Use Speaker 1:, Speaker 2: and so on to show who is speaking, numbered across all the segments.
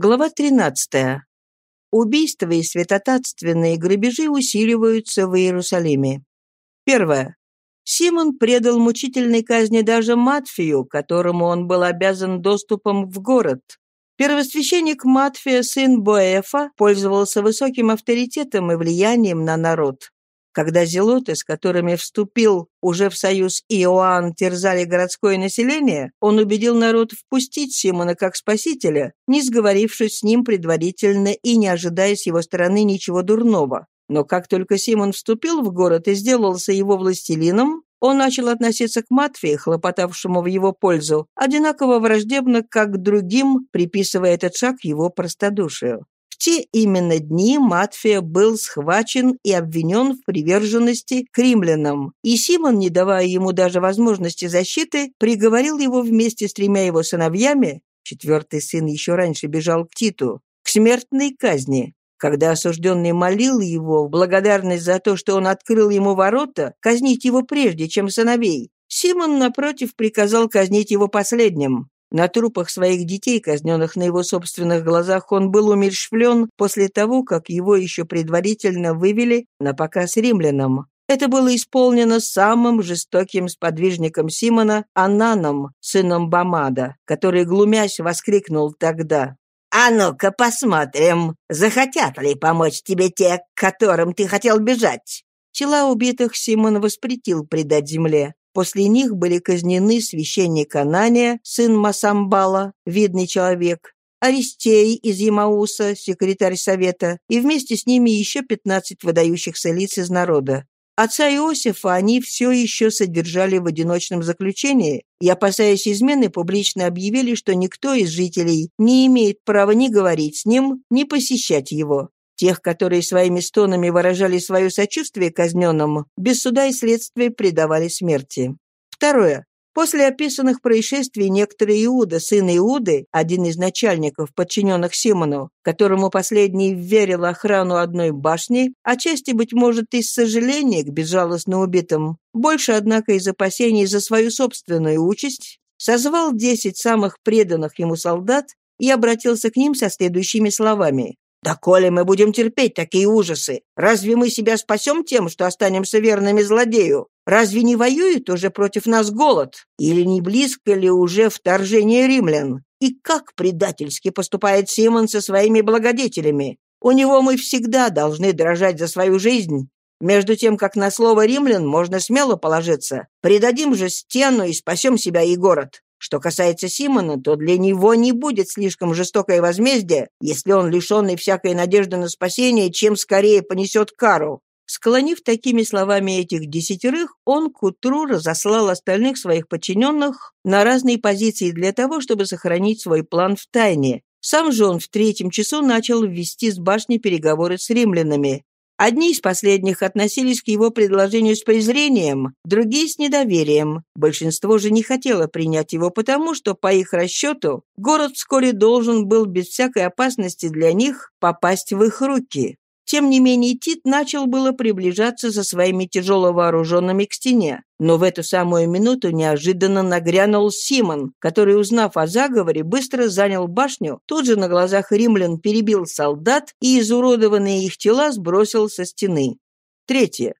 Speaker 1: Глава 13. Убийства и святотатственные грабежи усиливаются в Иерусалиме. Первое. Симон предал мучительной казни даже Матфию, которому он был обязан доступом в город. Первосвященник Матфия, сын Боэфа, пользовался высоким авторитетом и влиянием на народ. Когда зелоты, с которыми вступил уже в союз Иоанн, терзали городское население, он убедил народ впустить Симона как спасителя, не сговорившись с ним предварительно и не ожидая с его стороны ничего дурного. Но как только Симон вступил в город и сделался его властелином, он начал относиться к Матфии, хлопотавшему в его пользу, одинаково враждебно, как к другим, приписывая этот шаг его простодушию те именно дни Матфия был схвачен и обвинен в приверженности к римлянам, и Симон, не давая ему даже возможности защиты, приговорил его вместе с тремя его сыновьями, четвертый сын еще раньше бежал к Титу, к смертной казни. Когда осужденный молил его в благодарность за то, что он открыл ему ворота, казнить его прежде, чем сыновей, Симон, напротив, приказал казнить его последним. На трупах своих детей, казненных на его собственных глазах, он был умерщвлен после того, как его еще предварительно вывели на показ римлянам. Это было исполнено самым жестоким сподвижником Симона, Ананом, сыном Бамада, который, глумясь, воскликнул тогда «А ну-ка посмотрим, захотят ли помочь тебе те, к которым ты хотел бежать?» Тела убитых Симон воспретил предать земле. После них были казнены священник Анания, сын Масамбала, видный человек, Аристей из Ямауса, секретарь совета, и вместе с ними еще 15 выдающихся лиц из народа. Отца Иосифа они все еще содержали в одиночном заключении и, опасаясь измены, публично объявили, что никто из жителей не имеет права ни говорить с ним, ни посещать его. Тех, которые своими стонами выражали свое сочувствие казненному, без суда и следствия предавали смерти. Второе. После описанных происшествий некоторый Иуда, сын Иуды, один из начальников, подчиненных Симону, которому последний верил охрану одной башни, отчасти, быть может, из сожаления к безжалостно убитым, больше, однако, из опасений за свою собственную участь, созвал десять самых преданных ему солдат и обратился к ним со следующими словами. Да коли мы будем терпеть такие ужасы, разве мы себя спасем тем, что останемся верными злодею? Разве не воюет уже против нас голод? Или не близко ли уже вторжение римлян? И как предательски поступает Симон со своими благодетелями? У него мы всегда должны дрожать за свою жизнь. Между тем, как на слово римлян можно смело положиться. Предадим же стену и спасем себя и город. Что касается Симона, то для него не будет слишком жестокое возмездие, если он, лишенный всякой надежды на спасение, чем скорее понесет кару. Склонив такими словами этих десятерых, он к утру разослал остальных своих подчиненных на разные позиции для того, чтобы сохранить свой план в тайне. Сам же он в третьем часу начал ввести с башни переговоры с римлянами. Одни из последних относились к его предложению с презрением, другие — с недоверием. Большинство же не хотело принять его потому, что, по их расчету, город вскоре должен был без всякой опасности для них попасть в их руки. Тем не менее, Тит начал было приближаться со своими тяжело вооруженными к стене. Но в эту самую минуту неожиданно нагрянул Симон, который, узнав о заговоре, быстро занял башню, тут же на глазах римлян перебил солдат и изуродованные их тела сбросил со стены. Третье.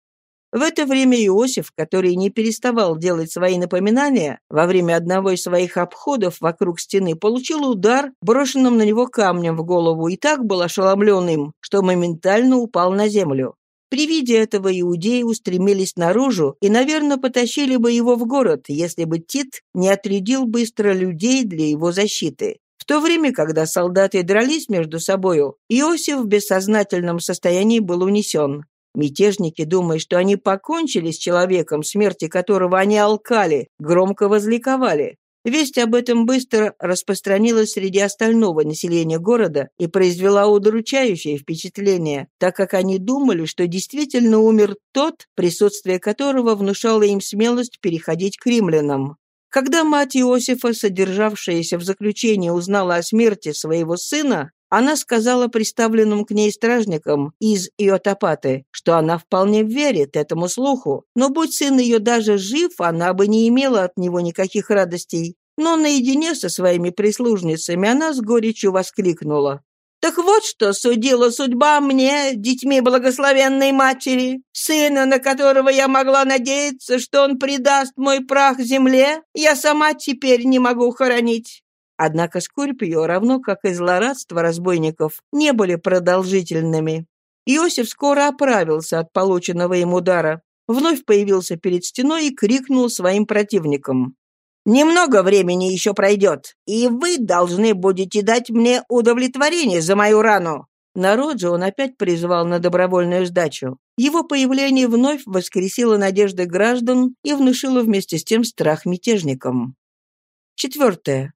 Speaker 1: В это время Иосиф, который не переставал делать свои напоминания, во время одного из своих обходов вокруг стены получил удар, брошенным на него камнем в голову, и так был ошеломлен им, что моментально упал на землю. При виде этого иудеи устремились наружу и, наверное, потащили бы его в город, если бы Тит не отрядил быстро людей для его защиты. В то время, когда солдаты дрались между собою, Иосиф в бессознательном состоянии был унесен. Мятежники, думая, что они покончили с человеком, смерти которого они алкали, громко возликовали. Весть об этом быстро распространилась среди остального населения города и произвела удручающее впечатление, так как они думали, что действительно умер тот, присутствие которого внушало им смелость переходить к римлянам. Когда мать Иосифа, содержавшаяся в заключении, узнала о смерти своего сына, она сказала представленным к ней стражникам из Иотопаты, что она вполне верит этому слуху, но будь сын ее даже жив, она бы не имела от него никаких радостей. Но наедине со своими прислужницами она с горечью воскликнула. Так вот что судила судьба мне, детьми благословенной матери, сына, на которого я могла надеяться, что он предаст мой прах земле, я сама теперь не могу хоронить. Однако Скорпио, равно как и злорадство разбойников, не были продолжительными. Иосиф скоро оправился от полученного им удара, вновь появился перед стеной и крикнул своим противникам. «Немного времени еще пройдет, и вы должны будете дать мне удовлетворение за мою рану». Народ же он опять призвал на добровольную сдачу. Его появление вновь воскресило надежды граждан и внушило вместе с тем страх мятежникам. Четвертое.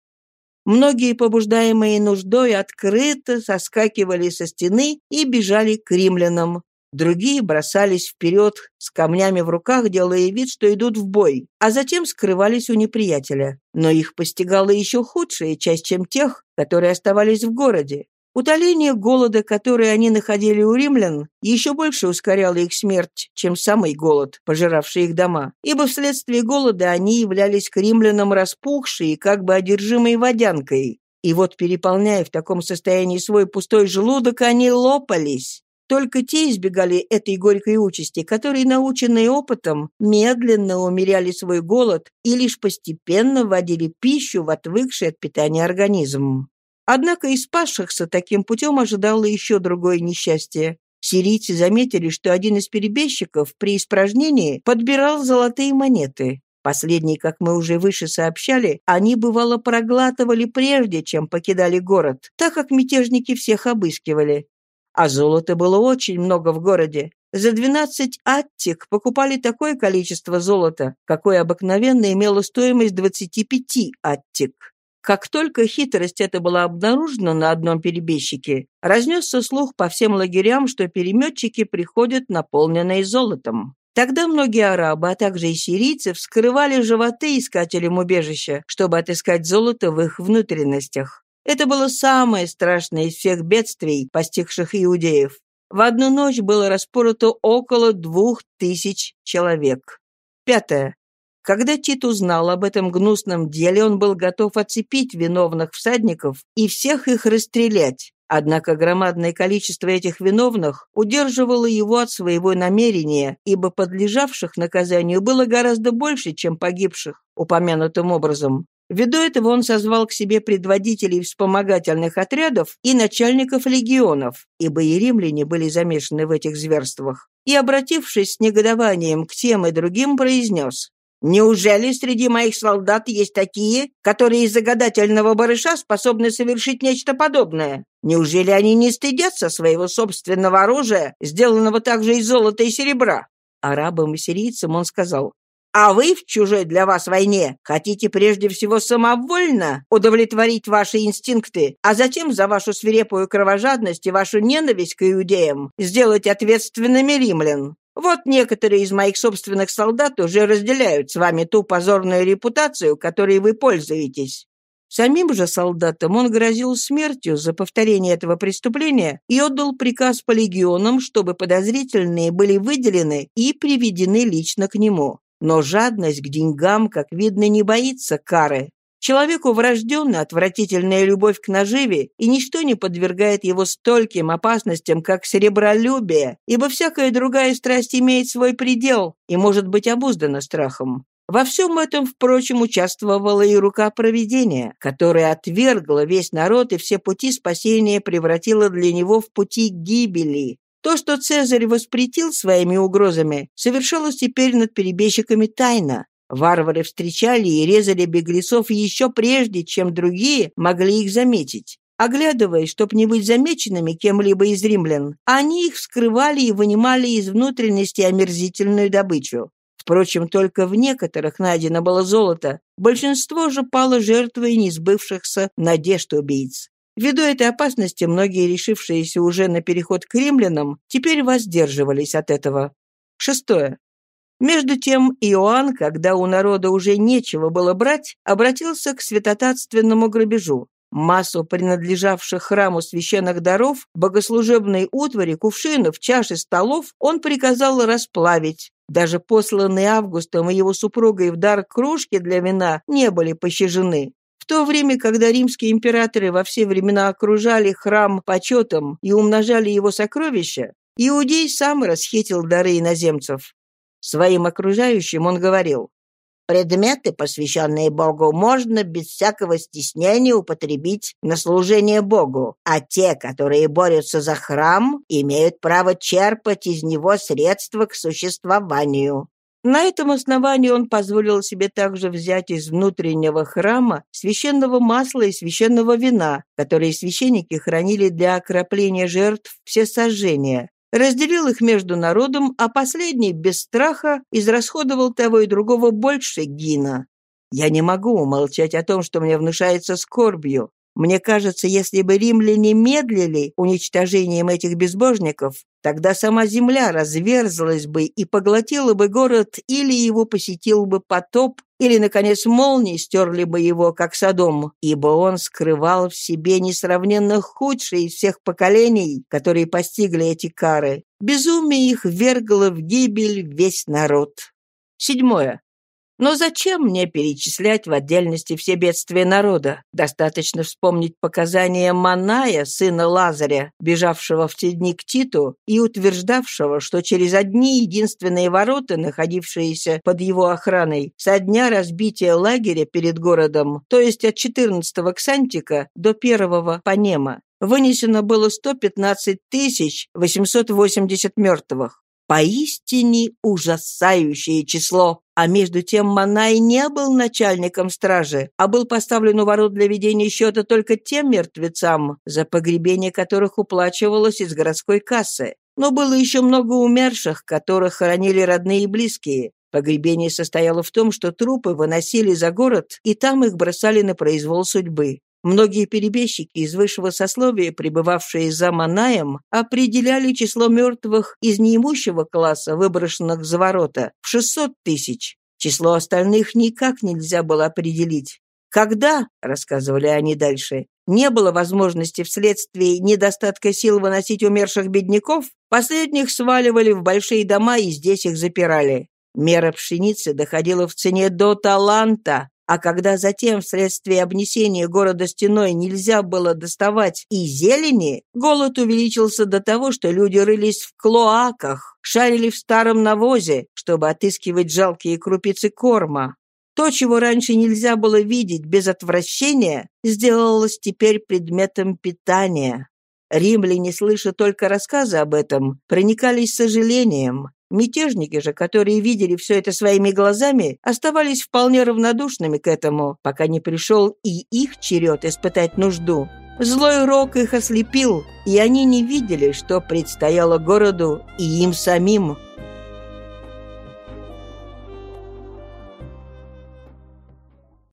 Speaker 1: Многие, побуждаемые нуждой, открыто соскакивали со стены и бежали к римлянам. Другие бросались вперед с камнями в руках, делая вид, что идут в бой, а затем скрывались у неприятеля. Но их постигала еще худшая часть, чем тех, которые оставались в городе. Утоление голода, который они находили у римлян, еще больше ускоряло их смерть, чем самый голод, пожиравший их дома, ибо вследствие голода они являлись к римлянам распухшие как бы одержимые водянкой. И вот, переполняя в таком состоянии свой пустой желудок, они лопались. Только те избегали этой горькой участи, которые, наученные опытом, медленно умеряли свой голод и лишь постепенно вводили пищу в отвыкший от питания организм. Однако и спасшихся таким путем ожидало еще другое несчастье. Сирийцы заметили, что один из перебежчиков при испражнении подбирал золотые монеты. Последние, как мы уже выше сообщали, они, бывало, проглатывали прежде, чем покидали город, так как мятежники всех обыскивали. А золота было очень много в городе. За 12 аттик покупали такое количество золота, какое обыкновенно имело стоимость 25 аттик. Как только хитрость эта была обнаружена на одном перебежчике, разнесся слух по всем лагерям, что переметчики приходят наполненные золотом. Тогда многие арабы, а также и сирийцы, вскрывали животы искателям убежища, чтобы отыскать золото в их внутренностях. Это было самое страшное из всех бедствий, постигших иудеев. В одну ночь было распорото около двух тысяч человек. Пятое. Когда Тит узнал об этом гнусном деле, он был готов оцепить виновных всадников и всех их расстрелять. Однако громадное количество этих виновных удерживало его от своего намерения, ибо подлежавших наказанию было гораздо больше, чем погибших, упомянутым образом. Ввиду этого он созвал к себе предводителей вспомогательных отрядов и начальников легионов, ибо и римляне были замешаны в этих зверствах, и, обратившись с негодованием к тем и другим, произнес Неужели среди моих солдат есть такие, которые из загадательного барыша способны совершить нечто подобное? Неужели они не стыдятся своего собственного оружия, сделанного также из золота и серебра?» Арабам и сирийцам он сказал, «А вы в чужой для вас войне хотите прежде всего самовольно удовлетворить ваши инстинкты, а затем за вашу свирепую кровожадность и вашу ненависть к иудеям сделать ответственными римлян. Вот некоторые из моих собственных солдат уже разделяют с вами ту позорную репутацию, которой вы пользуетесь». Самим же солдатам он грозил смертью за повторение этого преступления и отдал приказ по легионам, чтобы подозрительные были выделены и приведены лично к нему. Но жадность к деньгам, как видно, не боится кары. Человеку врожденна отвратительная любовь к наживе, и ничто не подвергает его стольким опасностям, как серебролюбие, ибо всякая другая страсть имеет свой предел и может быть обуздана страхом. Во всем этом, впрочем, участвовала и рука провидения, которая отвергла весь народ и все пути спасения превратила для него в пути гибели. То, что Цезарь воспретил своими угрозами, совершалось теперь над перебежчиками тайно. Варвары встречали и резали беглецов еще прежде, чем другие могли их заметить. Оглядываясь, чтоб не быть замеченными кем-либо из римлян, они их вскрывали и вынимали из внутренности омерзительную добычу. Впрочем, только в некоторых найдено было золото, большинство же пало жертвой несбывшихся надежд убийц. Ввиду этой опасности, многие, решившиеся уже на переход к римлянам, теперь воздерживались от этого. Шестое. Между тем Иоанн, когда у народа уже нечего было брать, обратился к святотатственному грабежу. Массу принадлежавших храму священных даров, богослужебной утвари, кувшинов, чаш и столов он приказал расплавить, Даже посланные Августом и его супругой в дар кружки для вина не были пощажены. В то время, когда римские императоры во все времена окружали храм почетом и умножали его сокровища, Иудей сам расхитил дары иноземцев. Своим окружающим он говорил, «Предметы, посвященные Богу, можно без всякого стеснения употребить на служение Богу, а те, которые борются за храм, имеют право черпать из него средства к существованию». На этом основании он позволил себе также взять из внутреннего храма священного масла и священного вина, которые священники хранили для окропления жертв все сожжения, разделил их между народом, а последний без страха израсходовал того и другого больше гина. Я не могу умолчать о том, что мне внушается скорбью. Мне кажется, если бы римляне медлили уничтожением этих безбожников, тогда сама земля разверзлась бы и поглотила бы город, или его посетил бы потоп, или, наконец, молнии стерли бы его, как Содом, ибо он скрывал в себе несравненно худшие из всех поколений, которые постигли эти кары. Безумие их вергло в гибель весь народ. Седьмое. Но зачем мне перечислять в отдельности все бедствия народа? Достаточно вспомнить показания Маная, сына Лазаря, бежавшего в те дни к Титу и утверждавшего, что через одни единственные ворота, находившиеся под его охраной, со дня разбития лагеря перед городом, то есть от 14-го Ксантика до 1-го Панема, вынесено было 115 880 мертвых. Поистине ужасающее число. А между тем Манай не был начальником стражи, а был поставлен у ворот для ведения счета только тем мертвецам, за погребение которых уплачивалось из городской кассы. Но было еще много умерших, которых хоронили родные и близкие. Погребение состояло в том, что трупы выносили за город, и там их бросали на произвол судьбы. Многие перебежчики из высшего сословия, пребывавшие за Манаем, определяли число мертвых из неимущего класса, выброшенных за ворота, в 600 тысяч. Число остальных никак нельзя было определить. Когда, рассказывали они дальше, не было возможности вследствие недостатка сил выносить умерших бедняков, последних сваливали в большие дома и здесь их запирали. Мера пшеницы доходила в цене до таланта, а когда затем вследствие обнесения города стеной нельзя было доставать и зелени, голод увеличился до того, что люди рылись в клоаках, шарили в старом навозе, чтобы отыскивать жалкие крупицы корма. То, чего раньше нельзя было видеть без отвращения, сделалось теперь предметом питания. Римляне, слыша только рассказы об этом, проникались сожалением. Мятежники же, которые видели все это своими глазами, оставались вполне равнодушными к этому, пока не пришел и их черед испытать нужду. Злой рок их ослепил, и они не видели, что предстояло городу и им самим.